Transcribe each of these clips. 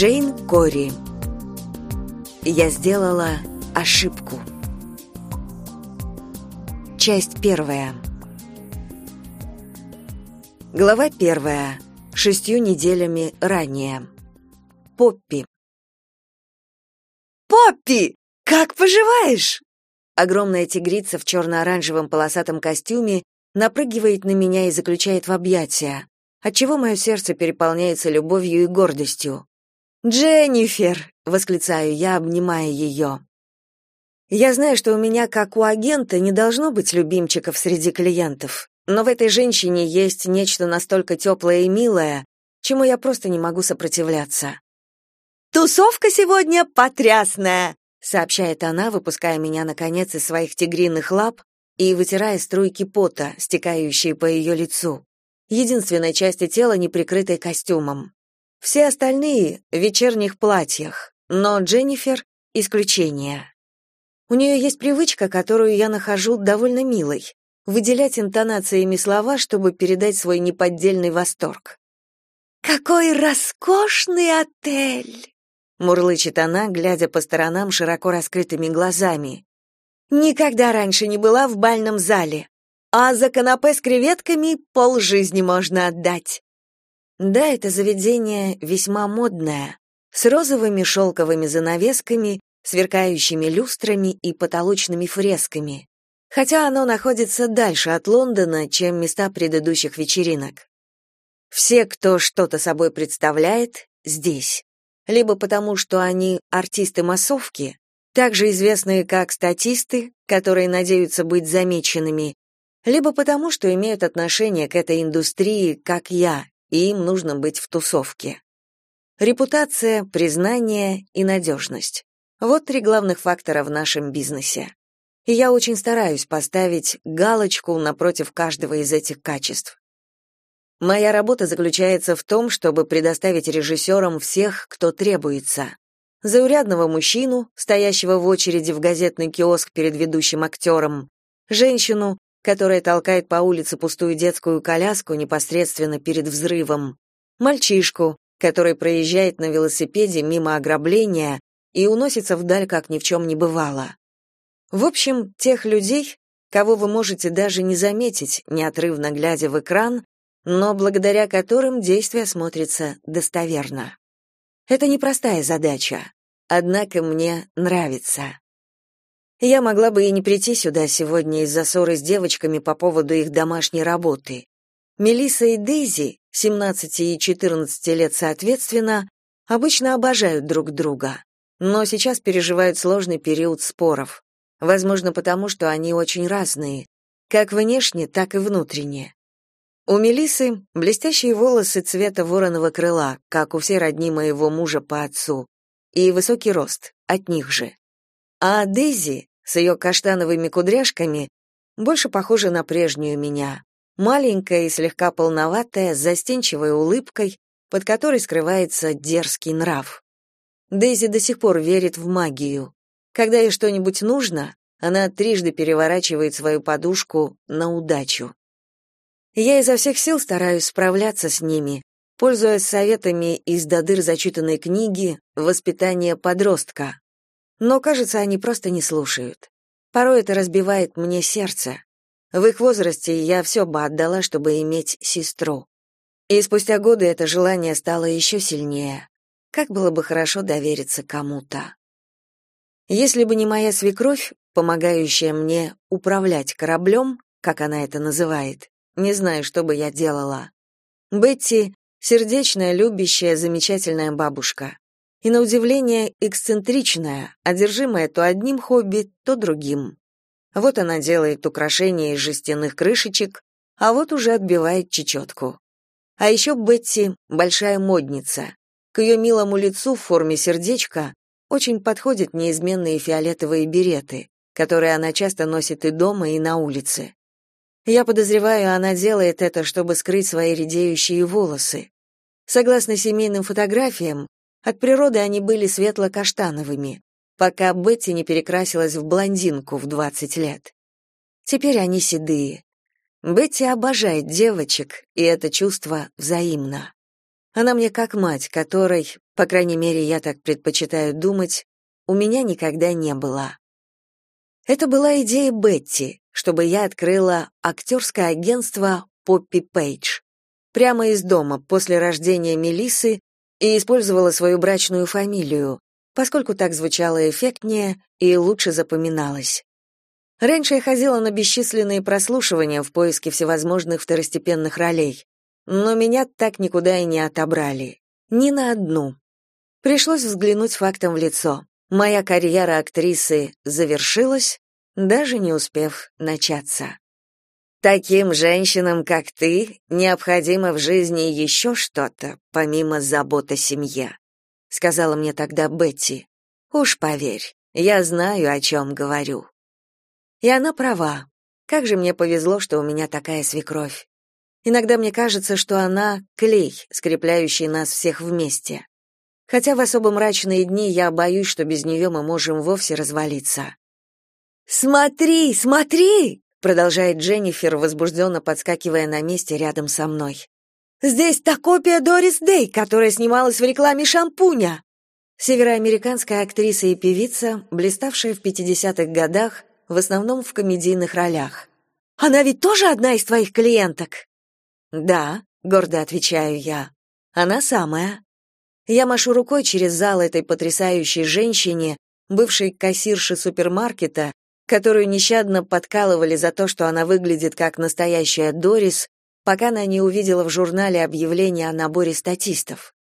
Джейн Кори. Я сделала ошибку. Часть первая. Глава первая. Шестью неделями ранее. Поппи. «Поппи! Как поживаешь?» Огромная тигрица в черно-оранжевом полосатом костюме напрыгивает на меня и заключает в объятия, отчего мое сердце переполняется любовью и гордостью. «Дженнифер!» — восклицаю я, обнимая ее. Я знаю, что у меня, как у агента, не должно быть любимчиков среди клиентов, но в этой женщине есть нечто настолько теплое и милое, чему я просто не могу сопротивляться. «Тусовка сегодня потрясная!» — сообщает она, выпуская меня, наконец, из своих тигриных лап и вытирая струйки пота, стекающие по ее лицу, единственной части тела, не прикрытой костюмом. Все остальные — в вечерних платьях, но Дженнифер — исключение. У нее есть привычка, которую я нахожу довольно милой — выделять интонациями слова, чтобы передать свой неподдельный восторг. «Какой роскошный отель!» — мурлычет она, глядя по сторонам широко раскрытыми глазами. «Никогда раньше не была в бальном зале, а за канапе с креветками полжизни можно отдать. Да, это заведение весьма модное, с розовыми шелковыми занавесками, сверкающими люстрами и потолочными фресками, хотя оно находится дальше от Лондона, чем места предыдущих вечеринок. Все, кто что-то собой представляет, здесь. Либо потому, что они артисты-массовки, также известные как статисты, которые надеются быть замеченными, либо потому, что имеют отношение к этой индустрии, как я, и им нужно быть в тусовке. Репутация, признание и надежность. Вот три главных фактора в нашем бизнесе. И я очень стараюсь поставить галочку напротив каждого из этих качеств. Моя работа заключается в том, чтобы предоставить режиссерам всех, кто требуется. Заурядного мужчину, стоящего в очереди в газетный киоск перед ведущим актером, женщину, которая толкает по улице пустую детскую коляску непосредственно перед взрывом, мальчишку, который проезжает на велосипеде мимо ограбления и уносится вдаль, как ни в чем не бывало. В общем, тех людей, кого вы можете даже не заметить, неотрывно глядя в экран, но благодаря которым действие смотрится достоверно. Это непростая задача, однако мне нравится. Я могла бы и не прийти сюда сегодня из-за ссоры с девочками по поводу их домашней работы. Мелисса и Дейзи, 17 и 14 лет соответственно, обычно обожают друг друга, но сейчас переживают сложный период споров. Возможно, потому что они очень разные, как внешне, так и внутренне. У Мелисы блестящие волосы цвета вороного крыла, как у всей родни моего мужа по отцу, и высокий рост, от них же. А Дейзи с ее каштановыми кудряшками, больше похожа на прежнюю меня. Маленькая и слегка полноватая, с застенчивой улыбкой, под которой скрывается дерзкий нрав. Дейзи до сих пор верит в магию. Когда ей что-нибудь нужно, она трижды переворачивает свою подушку на удачу. Я изо всех сил стараюсь справляться с ними, пользуясь советами из додыр зачитанной книги «Воспитание подростка», но, кажется, они просто не слушают. Порой это разбивает мне сердце. В их возрасте я все бы отдала, чтобы иметь сестру. И спустя годы это желание стало еще сильнее. Как было бы хорошо довериться кому-то. Если бы не моя свекровь, помогающая мне управлять кораблем, как она это называет, не знаю, что бы я делала. Бетти — сердечная, любящая, замечательная бабушка и, на удивление, эксцентричная, одержимая то одним хобби, то другим. Вот она делает украшения из жестяных крышечек, а вот уже отбивает чечетку. А еще Бетти — большая модница. К ее милому лицу в форме сердечка очень подходят неизменные фиолетовые береты, которые она часто носит и дома, и на улице. Я подозреваю, она делает это, чтобы скрыть свои редеющие волосы. Согласно семейным фотографиям, от природы они были светло-каштановыми, пока Бетти не перекрасилась в блондинку в 20 лет. Теперь они седые. Бетти обожает девочек, и это чувство взаимно. Она мне как мать, которой, по крайней мере, я так предпочитаю думать, у меня никогда не было. Это была идея Бетти, чтобы я открыла актерское агентство Поппи Пейдж. Прямо из дома, после рождения Мелисы, и использовала свою брачную фамилию, поскольку так звучало эффектнее и лучше запоминалось. Раньше я ходила на бесчисленные прослушивания в поиске всевозможных второстепенных ролей, но меня так никуда и не отобрали. Ни на одну. Пришлось взглянуть фактом в лицо. Моя карьера актрисы завершилась, даже не успев начаться. Таким женщинам, как ты, необходимо в жизни еще что-то, помимо забот о семье, сказала мне тогда Бетти. Уж поверь, я знаю, о чем говорю. И она права. Как же мне повезло, что у меня такая свекровь. Иногда мне кажется, что она клей, скрепляющий нас всех вместе. Хотя в особо мрачные дни я боюсь, что без нее мы можем вовсе развалиться. «Смотри, смотри!» — продолжает Дженнифер, возбужденно подскакивая на месте рядом со мной. «Здесь та копия Дорис Дэй, которая снималась в рекламе шампуня!» Североамериканская актриса и певица, блиставшая в 50-х годах, в основном в комедийных ролях. «Она ведь тоже одна из твоих клиенток?» «Да», — гордо отвечаю я. «Она самая». Я машу рукой через зал этой потрясающей женщине, бывшей кассирши супермаркета, которую нещадно подкалывали за то, что она выглядит как настоящая Дорис, пока она не увидела в журнале объявление о наборе статистов.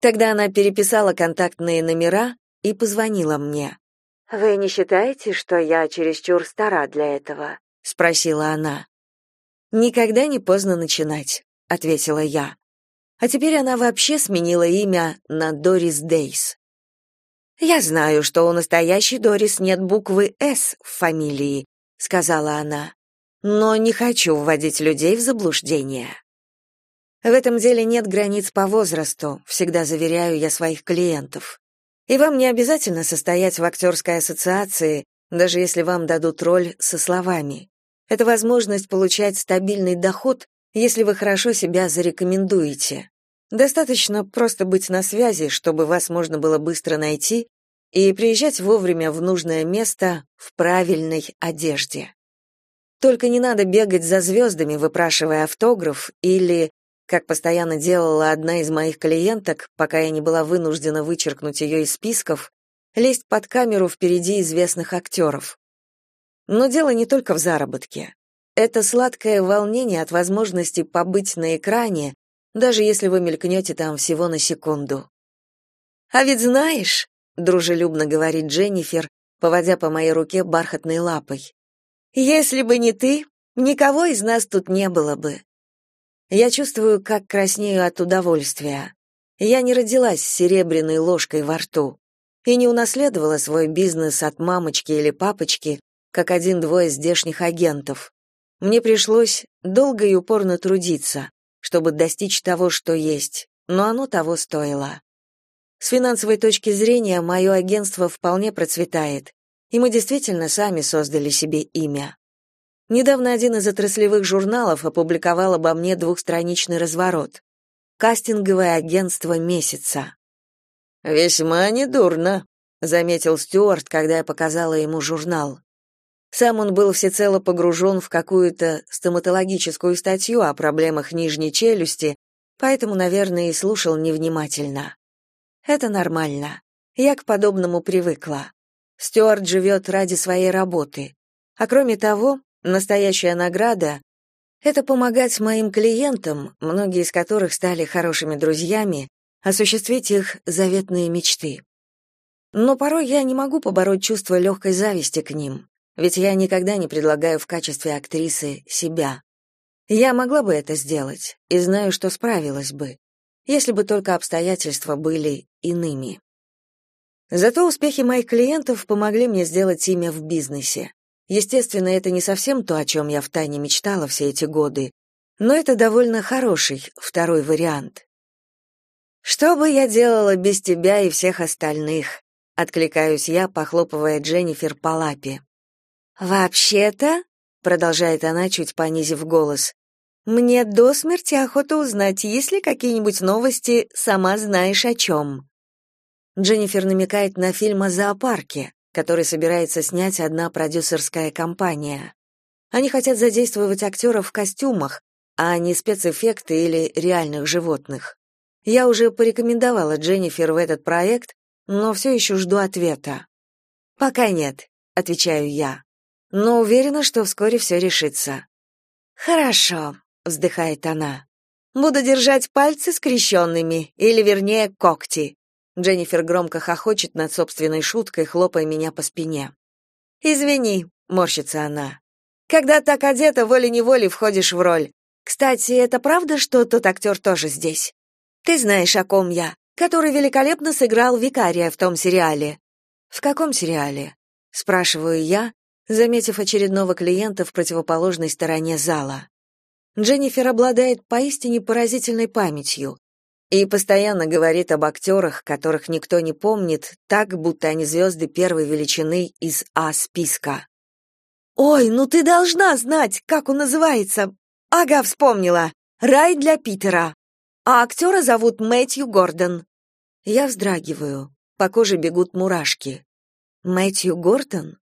Тогда она переписала контактные номера и позвонила мне. «Вы не считаете, что я чересчур стара для этого?» — спросила она. «Никогда не поздно начинать», — ответила я. А теперь она вообще сменила имя на Дорис Дейс. Я знаю, что у настоящей Дорис нет буквы «С» в фамилии, сказала она. Но не хочу вводить людей в заблуждение. В этом деле нет границ по возрасту, всегда заверяю я своих клиентов. И вам не обязательно состоять в актерской ассоциации, даже если вам дадут роль со словами. Это возможность получать стабильный доход если вы хорошо себя зарекомендуете. Достаточно просто быть на связи, чтобы вас можно было быстро найти и приезжать вовремя в нужное место в правильной одежде. Только не надо бегать за звездами, выпрашивая автограф, или, как постоянно делала одна из моих клиенток, пока я не была вынуждена вычеркнуть ее из списков, лезть под камеру впереди известных актеров. Но дело не только в заработке. Это сладкое волнение от возможности побыть на экране, даже если вы мелькнете там всего на секунду. «А ведь знаешь», — дружелюбно говорит Дженнифер, поводя по моей руке бархатной лапой, «если бы не ты, никого из нас тут не было бы». Я чувствую, как краснею от удовольствия. Я не родилась с серебряной ложкой во рту и не унаследовала свой бизнес от мамочки или папочки, как один-двое здешних агентов. Мне пришлось долго и упорно трудиться, чтобы достичь того, что есть, но оно того стоило. С финансовой точки зрения мое агентство вполне процветает, и мы действительно сами создали себе имя. Недавно один из отраслевых журналов опубликовал обо мне двухстраничный разворот. Кастинговое агентство месяца. «Весьма недурно», — заметил Стюарт, когда я показала ему журнал. Сам он был всецело погружен в какую-то стоматологическую статью о проблемах нижней челюсти, поэтому, наверное, и слушал невнимательно. Это нормально. Я к подобному привыкла. Стюарт живет ради своей работы. А кроме того, настоящая награда — это помогать моим клиентам, многие из которых стали хорошими друзьями, осуществить их заветные мечты. Но порой я не могу побороть чувство легкой зависти к ним. Ведь я никогда не предлагаю в качестве актрисы себя. Я могла бы это сделать, и знаю, что справилась бы, если бы только обстоятельства были иными. Зато успехи моих клиентов помогли мне сделать имя в бизнесе. Естественно, это не совсем то, о чем я втайне мечтала все эти годы, но это довольно хороший второй вариант. Что бы я делала без тебя и всех остальных? откликаюсь я, похлопывая Дженнифер по лапе. «Вообще-то», — продолжает она, чуть понизив голос, Мне до смерти охота узнать, есть ли какие-нибудь новости, сама знаешь о чем». Дженнифер намекает на фильм о зоопарке, который собирается снять одна продюсерская компания. Они хотят задействовать актеров в костюмах, а не спецэффекты или реальных животных. Я уже порекомендовала Дженнифер в этот проект, но все еще жду ответа. «Пока нет», — отвечаю я, но уверена, что вскоре все решится. «Хорошо», — вздыхает она. «Буду держать пальцы скрещенными, или, вернее, когти. Дженнифер громко хохочет над собственной шуткой, хлопая меня по спине. «Извини», — морщится она. «Когда так одета, волей-неволей входишь в роль. Кстати, это правда, что тот актер тоже здесь? Ты знаешь, о ком я, который великолепно сыграл викария в том сериале». «В каком сериале?» — спрашиваю я, заметив очередного клиента в противоположной стороне зала. Дженнифер обладает поистине поразительной памятью и постоянно говорит об актерах, которых никто не помнит, так, будто они звезды первой величины из А-списка. «Ой, ну ты должна знать, как он называется!» «Ага, вспомнила! Рай для Питера!» А актера зовут Мэтью Гордон. Я вздрагиваю, по коже бегут мурашки. Мэтью Гордон?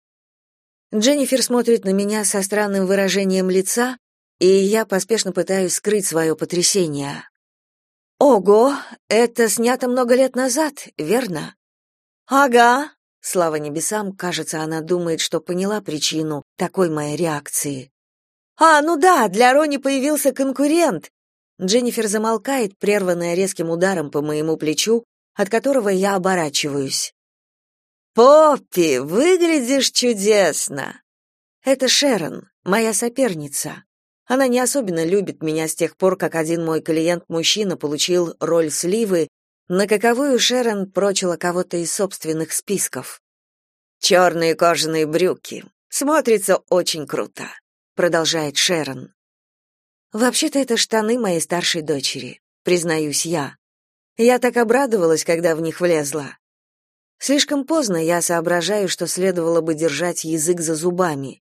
Дженнифер смотрит на меня со странным выражением лица, и я поспешно пытаюсь скрыть свое потрясение. Ого, это снято много лет назад, верно? Ага. Слава небесам, кажется, она думает, что поняла причину такой моей реакции. А, ну да, для Рони появился конкурент. Дженнифер замолкает, прерванная резким ударом по моему плечу, от которого я оборачиваюсь. Поппи, выглядишь чудесно. Это Шерон, моя соперница. Она не особенно любит меня с тех пор, как один мой клиент-мужчина получил роль сливы, на каковую Шерон прочила кого-то из собственных списков. «Черные кожаные брюки. Смотрится очень круто», — продолжает Шерон. «Вообще-то это штаны моей старшей дочери, признаюсь я. Я так обрадовалась, когда в них влезла. Слишком поздно я соображаю, что следовало бы держать язык за зубами.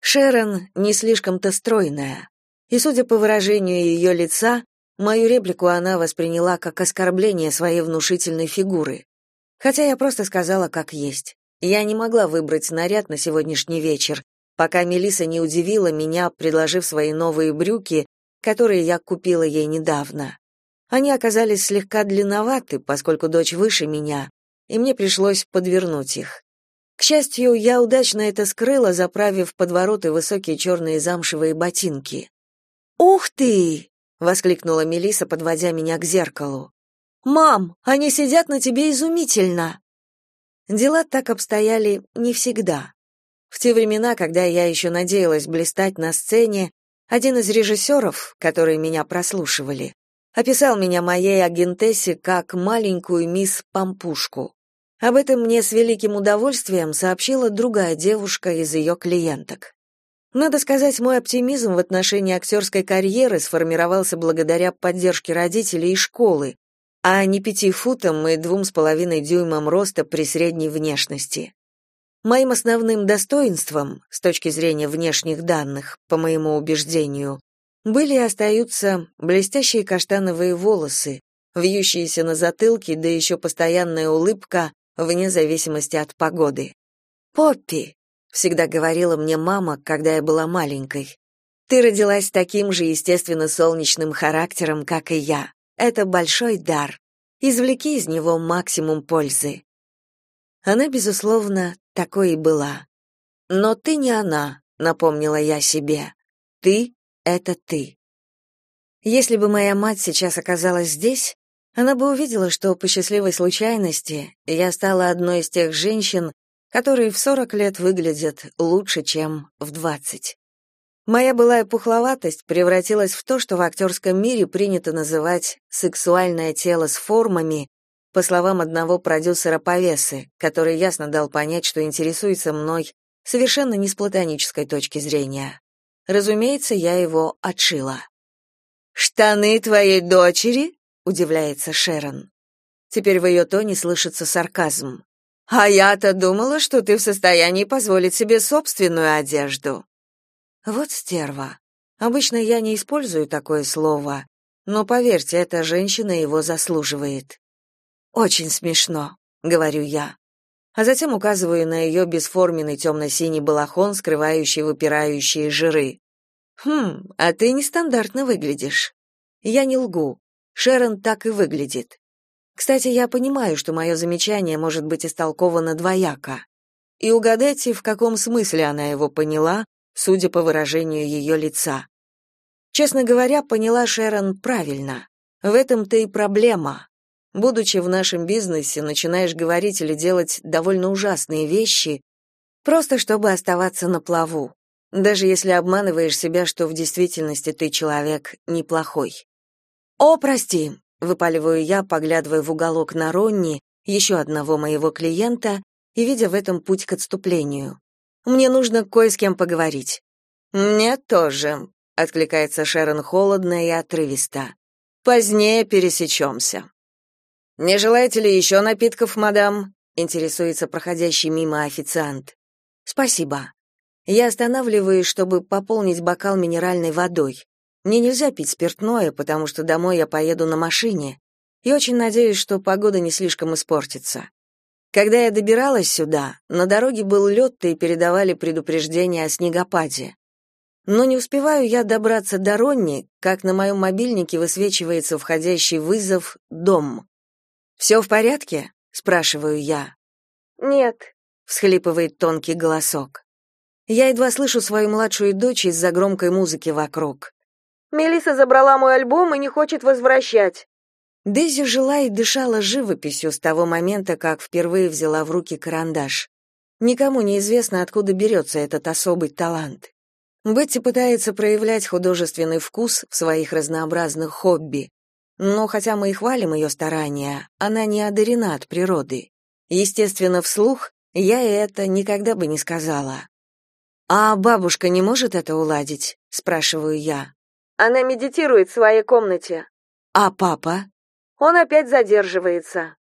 Шерон не слишком-то стройная, и, судя по выражению ее лица, мою реплику она восприняла как оскорбление своей внушительной фигуры. Хотя я просто сказала как есть. Я не могла выбрать наряд на сегодняшний вечер, пока Мелиса не удивила меня, предложив свои новые брюки, которые я купила ей недавно. Они оказались слегка длинноваты, поскольку дочь выше меня, и мне пришлось подвернуть их. К счастью, я удачно это скрыла, заправив под вороты высокие черные замшевые ботинки. «Ух ты!» — воскликнула Мелиса, подводя меня к зеркалу. «Мам, они сидят на тебе изумительно!» Дела так обстояли не всегда. В те времена, когда я еще надеялась блистать на сцене, один из режиссеров, которые меня прослушивали, описал меня моей агентессе как маленькую мисс Пампушку. Об этом мне с великим удовольствием сообщила другая девушка из ее клиенток. Надо сказать, мой оптимизм в отношении актерской карьеры сформировался благодаря поддержке родителей и школы, а не пяти футам и двум с половиной дюймам роста при средней внешности. Моим основным достоинством, с точки зрения внешних данных, по моему убеждению, были и остаются блестящие каштановые волосы, вьющиеся на затылке, да еще постоянная улыбка, вне зависимости от погоды. «Поппи», — всегда говорила мне мама, когда я была маленькой, «ты родилась таким же естественно солнечным характером, как и я. Это большой дар. Извлеки из него максимум пользы». Она, безусловно, такой и была. «Но ты не она», — напомнила я себе. «Ты — это ты». Если бы моя мать сейчас оказалась здесь, она бы увидела, что по счастливой случайности я стала одной из тех женщин, которые в 40 лет выглядят лучше, чем в 20. Моя былая пухловатость превратилась в то, что в актерском мире принято называть «сексуальное тело с формами», по словам одного продюсера Повесы, который ясно дал понять, что интересуется мной совершенно не с платонической точки зрения. Разумеется, я его отшила. «Штаны твоей дочери?» удивляется Шерон. Теперь в ее тоне слышится сарказм. А я-то думала, что ты в состоянии позволить себе собственную одежду. Вот стерва. Обычно я не использую такое слово, но поверьте, эта женщина его заслуживает. Очень смешно, говорю я. А затем указываю на ее бесформенный темно-синий балахон, скрывающий выпирающие жиры. Хм, а ты нестандартно выглядишь. Я не лгу. Шерон так и выглядит. Кстати, я понимаю, что мое замечание может быть истолковано двояко. И угадайте, в каком смысле она его поняла, судя по выражению ее лица. Честно говоря, поняла Шерон правильно. В этом-то и проблема. Будучи в нашем бизнесе, начинаешь говорить или делать довольно ужасные вещи, просто чтобы оставаться на плаву, даже если обманываешь себя, что в действительности ты человек неплохой. «О, прости», — выпаливаю я, поглядывая в уголок на Ронни, еще одного моего клиента, и видя в этом путь к отступлению. «Мне нужно кое с кем поговорить». «Мне тоже», — откликается Шерон холодно и отрывисто. «Позднее пересечемся». «Не желаете ли еще напитков, мадам?» — интересуется проходящий мимо официант. «Спасибо». Я останавливаюсь, чтобы пополнить бокал минеральной водой. Мне нельзя пить спиртное, потому что домой я поеду на машине, и очень надеюсь, что погода не слишком испортится. Когда я добиралась сюда, на дороге был лед, и передавали предупреждение о снегопаде. Но не успеваю я добраться до Ронни, как на моем мобильнике высвечивается входящий вызов «Дом». «Все в порядке?» — спрашиваю я. «Нет», — всхлипывает тонкий голосок. Я едва слышу свою младшую дочь из-за громкой музыки вокруг. Мелиса забрала мой альбом и не хочет возвращать. Дейзи жила и дышала живописью с того момента, как впервые взяла в руки карандаш. Никому не известно, откуда берется этот особый талант. Бетти пытается проявлять художественный вкус в своих разнообразных хобби. Но хотя мы и хвалим ее старания, она не одарена от природы. Естественно, вслух я это никогда бы не сказала. «А бабушка не может это уладить?» — спрашиваю я. Она медитирует в своей комнате. А папа? Он опять задерживается.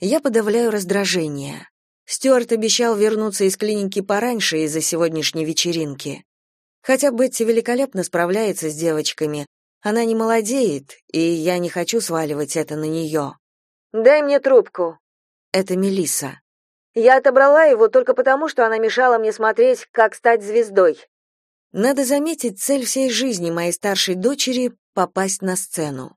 Я подавляю раздражение. Стюарт обещал вернуться из клиники пораньше из-за сегодняшней вечеринки. Хотя Бетти великолепно справляется с девочками, она не молодеет, и я не хочу сваливать это на нее. Дай мне трубку. Это Мелиса. Я отобрала его только потому, что она мешала мне смотреть, как стать звездой. Надо заметить, цель всей жизни моей старшей дочери — попасть на сцену.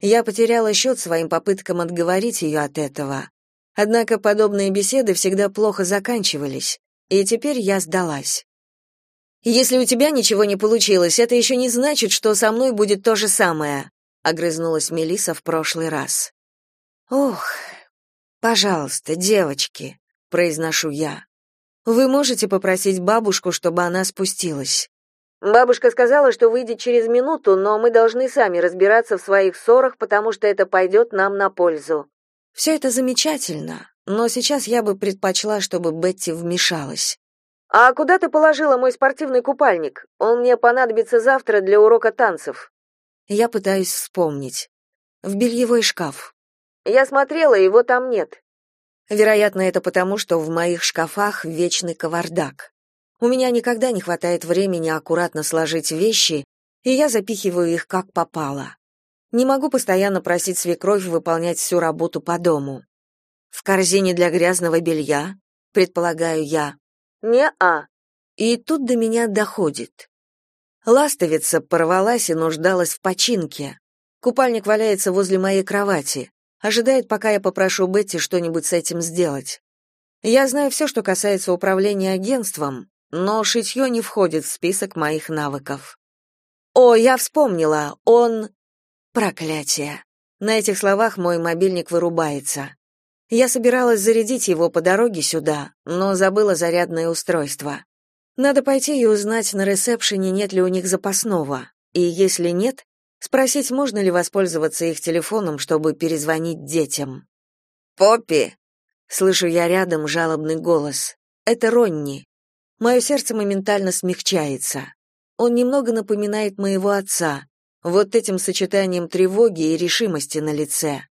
Я потеряла счет своим попыткам отговорить ее от этого. Однако подобные беседы всегда плохо заканчивались, и теперь я сдалась. «Если у тебя ничего не получилось, это еще не значит, что со мной будет то же самое», — огрызнулась Мелиса в прошлый раз. «Ох, пожалуйста, девочки», — произношу я. «Вы можете попросить бабушку, чтобы она спустилась?» Бабушка сказала, что выйдет через минуту, но мы должны сами разбираться в своих ссорах, потому что это пойдет нам на пользу. «Все это замечательно, но сейчас я бы предпочла, чтобы Бетти вмешалась. А куда ты положила мой спортивный купальник? Он мне понадобится завтра для урока танцев. Я пытаюсь вспомнить. В бельевой шкаф. Я смотрела, его там нет. Вероятно, это потому, что в моих шкафах вечный кавардак. У меня никогда не хватает времени аккуратно сложить вещи, и я запихиваю их как попало. Не могу постоянно просить свекровь выполнять всю работу по дому. В корзине для грязного белья, предполагаю я. Не-а. И тут до меня доходит. Ластовица порвалась и нуждалась в починке. Купальник валяется возле моей кровати, ожидает, пока я попрошу Бетти что-нибудь с этим сделать. Я знаю все, что касается управления агентством, но шитье не входит в список моих навыков. О, я вспомнила, он... Проклятие. На этих словах мой мобильник вырубается. Я собиралась зарядить его по дороге сюда, но забыла зарядное устройство. Надо пойти и узнать на ресепшене, нет ли у них запасного. И если нет, спросить, можно ли воспользоваться их телефоном, чтобы перезвонить детям. «Поппи!» — слышу я рядом жалобный голос. Это Ронни. Мое сердце моментально смягчается. Он немного напоминает моего отца, вот этим сочетанием тревоги и решимости на лице.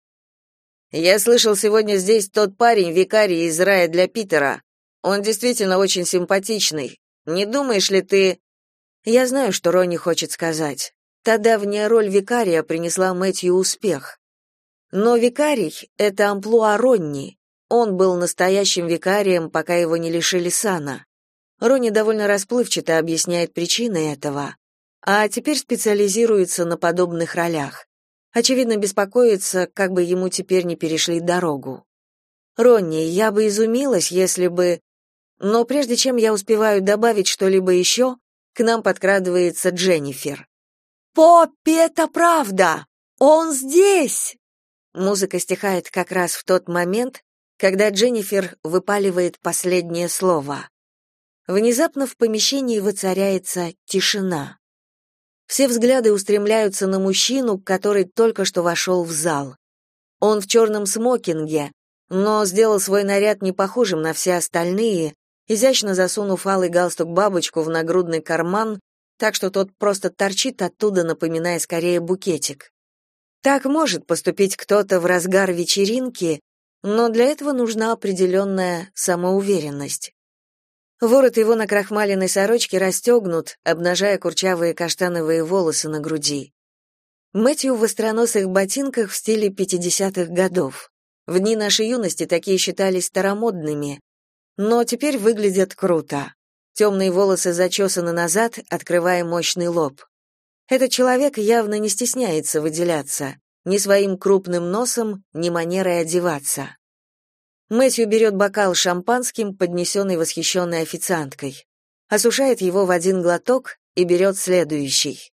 Я слышал сегодня здесь тот парень, викарий из рая для Питера. Он действительно очень симпатичный. Не думаешь ли ты Я знаю, что Ронни хочет сказать. Та давняя роль викария принесла Мэтью успех. Но викарий — это амплуа Ронни. Он был настоящим викарием, пока его не лишили сана. Ронни довольно расплывчато объясняет причины этого, а теперь специализируется на подобных ролях. Очевидно, беспокоится, как бы ему теперь не перешли дорогу. Ронни, я бы изумилась, если бы... Но прежде чем я успеваю добавить что-либо еще, к нам подкрадывается Дженнифер. «Поппи, это правда! Он здесь!» Музыка стихает как раз в тот момент, когда Дженнифер выпаливает последнее слово. Внезапно в помещении воцаряется тишина. Все взгляды устремляются на мужчину, который только что вошел в зал. Он в черном смокинге, но сделал свой наряд не похожим на все остальные, изящно засунув алый галстук-бабочку в нагрудный карман, так что тот просто торчит оттуда, напоминая скорее букетик. Так может поступить кто-то в разгар вечеринки, но для этого нужна определенная самоуверенность. Ворот его накрахмаленной сорочки расстегнут, обнажая курчавые каштановые волосы на груди. Мэтью в востроносых ботинках в стиле 50-х годов. В дни нашей юности такие считались старомодными, но теперь выглядят круто. Темные волосы зачесаны назад, открывая мощный лоб. Этот человек явно не стесняется выделяться, ни своим крупным носом, ни манерой одеваться. Мэтью берет бокал шампанским, поднесенный восхищенной официанткой, осушает его в один глоток и берет следующий.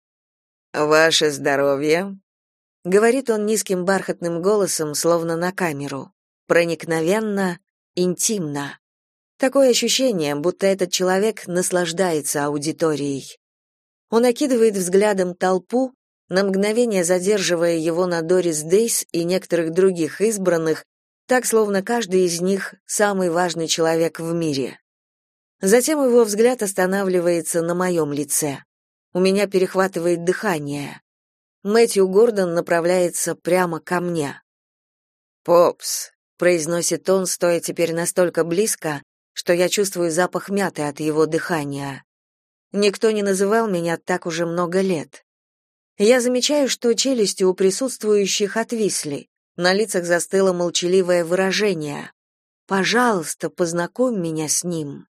«Ваше здоровье», — говорит он низким бархатным голосом, словно на камеру, проникновенно, интимно. Такое ощущение, будто этот человек наслаждается аудиторией. Он окидывает взглядом толпу, на мгновение задерживая его на Дорис Дейс и некоторых других избранных, так словно каждый из них самый важный человек в мире. Затем его взгляд останавливается на моем лице. У меня перехватывает дыхание. Мэтью Гордон направляется прямо ко мне. «Попс», — произносит он, стоя теперь настолько близко, что я чувствую запах мяты от его дыхания. Никто не называл меня так уже много лет. Я замечаю, что челюсти у присутствующих отвисли. На лицах застыло молчаливое выражение. «Пожалуйста, познакомь меня с ним».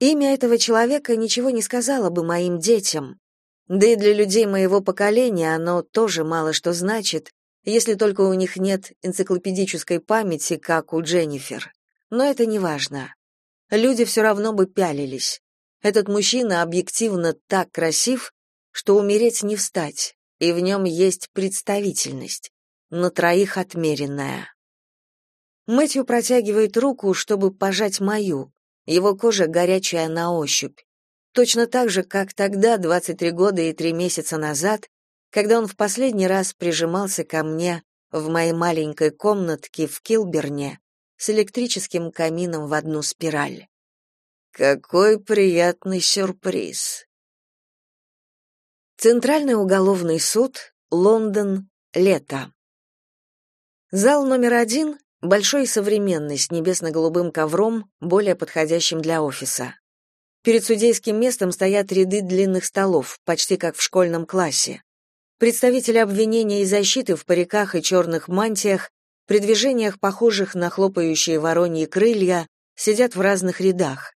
Имя этого человека ничего не сказала бы моим детям. Да и для людей моего поколения оно тоже мало что значит, если только у них нет энциклопедической памяти, как у Дженнифер. Но это не важно. Люди все равно бы пялились. Этот мужчина объективно так красив, что умереть не встать, и в нем есть представительность, на троих отмеренная. Мэтью протягивает руку, чтобы пожать мою. Его кожа горячая на ощупь. Точно так же, как тогда, 23 года и 3 месяца назад, когда он в последний раз прижимался ко мне в моей маленькой комнатке в Килберне с электрическим камином в одну спираль. Какой приятный сюрприз. Центральный уголовный суд, Лондон, лето. Зал номер один — большой и современный, с небесно-голубым ковром, более подходящим для офиса. Перед судейским местом стоят ряды длинных столов, почти как в школьном классе. Представители обвинения и защиты в париках и черных мантиях, при движениях, похожих на хлопающие вороньи крылья, сидят в разных рядах.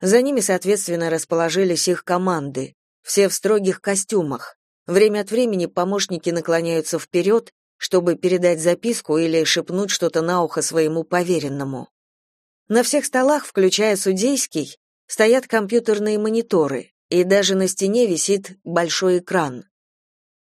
За ними, соответственно, расположились их команды, все в строгих костюмах. Время от времени помощники наклоняются вперед, чтобы передать записку или шепнуть что-то на ухо своему поверенному. На всех столах, включая судейский, стоят компьютерные мониторы, и даже на стене висит большой экран.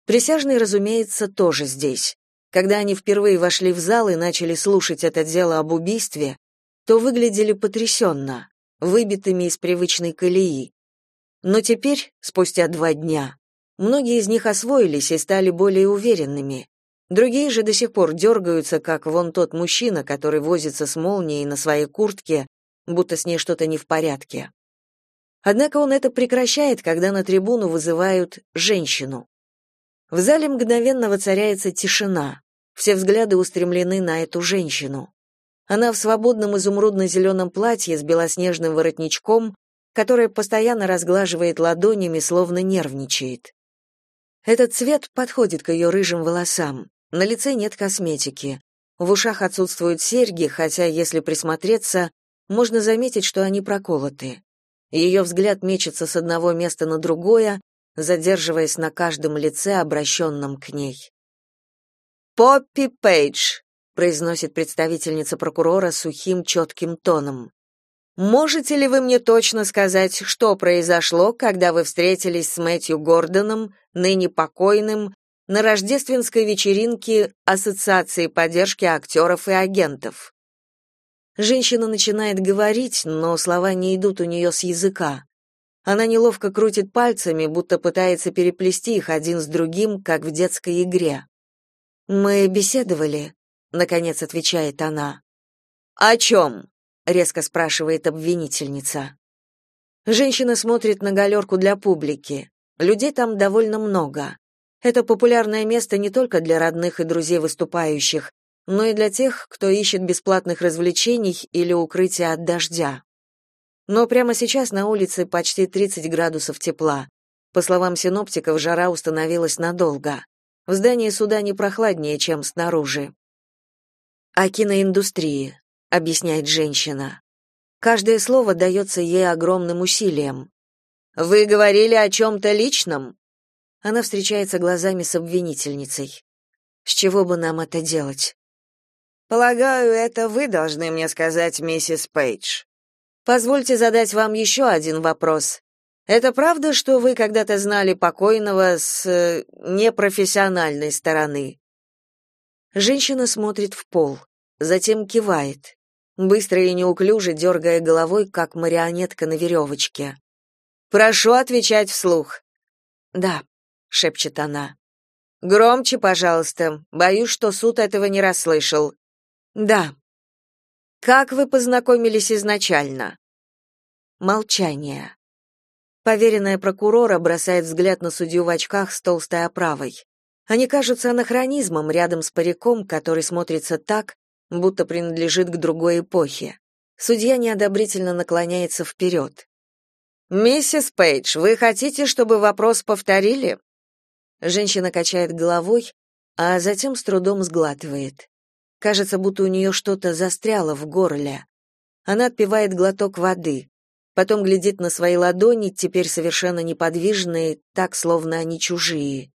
Присяжные, разумеется, тоже здесь. Когда они впервые вошли в зал и начали слушать это дело об убийстве, то выглядели потрясенно, выбитыми из привычной колеи. Но теперь, спустя два дня, многие из них освоились и стали более уверенными. Другие же до сих пор дергаются, как вон тот мужчина, который возится с молнией на своей куртке, будто с ней что-то не в порядке. Однако он это прекращает, когда на трибуну вызывают женщину. В зале мгновенно воцаряется тишина. Все взгляды устремлены на эту женщину. Она в свободном изумрудно-зеленом платье с белоснежным воротничком, которая постоянно разглаживает ладонями, словно нервничает. Этот цвет подходит к ее рыжим волосам. На лице нет косметики. В ушах отсутствуют серьги, хотя, если присмотреться, можно заметить, что они проколоты. Ее взгляд мечется с одного места на другое, задерживаясь на каждом лице, обращенном к ней. «Поппи Пейдж», — произносит представительница прокурора сухим, четким тоном. «Можете ли вы мне точно сказать, что произошло, когда вы встретились с Мэтью Гордоном, ныне покойным, на рождественской вечеринке Ассоциации поддержки актеров и агентов?» Женщина начинает говорить, но слова не идут у нее с языка. Она неловко крутит пальцами, будто пытается переплести их один с другим, как в детской игре. «Мы беседовали», — наконец отвечает она. «О чем?» — резко спрашивает обвинительница. Женщина смотрит на галерку для публики. Людей там довольно много. Это популярное место не только для родных и друзей выступающих, но и для тех, кто ищет бесплатных развлечений или укрытия от дождя. Но прямо сейчас на улице почти 30 градусов тепла. По словам синоптиков, жара установилась надолго. В здании суда не прохладнее, чем снаружи. О киноиндустрии, объясняет женщина. Каждое слово дается ей огромным усилием. Вы говорили о чем-то личном? Она встречается глазами с обвинительницей. С чего бы нам это делать? Полагаю, это вы должны мне сказать, миссис Пейдж. Позвольте задать вам еще один вопрос. Это правда, что вы когда-то знали покойного с э, непрофессиональной стороны? Женщина смотрит в пол, затем кивает, быстро и неуклюже дергая головой, как марионетка на веревочке. Прошу отвечать вслух. Да, шепчет она. Громче, пожалуйста. Боюсь, что суд этого не расслышал. Да. Как вы познакомились изначально? Молчание. Поверенная прокурора бросает взгляд на судью в очках с толстой оправой. Они кажутся анахронизмом рядом с париком, который смотрится так, будто принадлежит к другой эпохе. Судья неодобрительно наклоняется вперед. «Миссис Пейдж, вы хотите, чтобы вопрос повторили?» Женщина качает головой, а затем с трудом сглатывает. Кажется, будто у нее что-то застряло в горле. Она отпивает глоток воды потом глядит на свои ладони, теперь совершенно неподвижные, так, словно они чужие,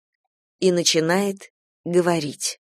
и начинает говорить.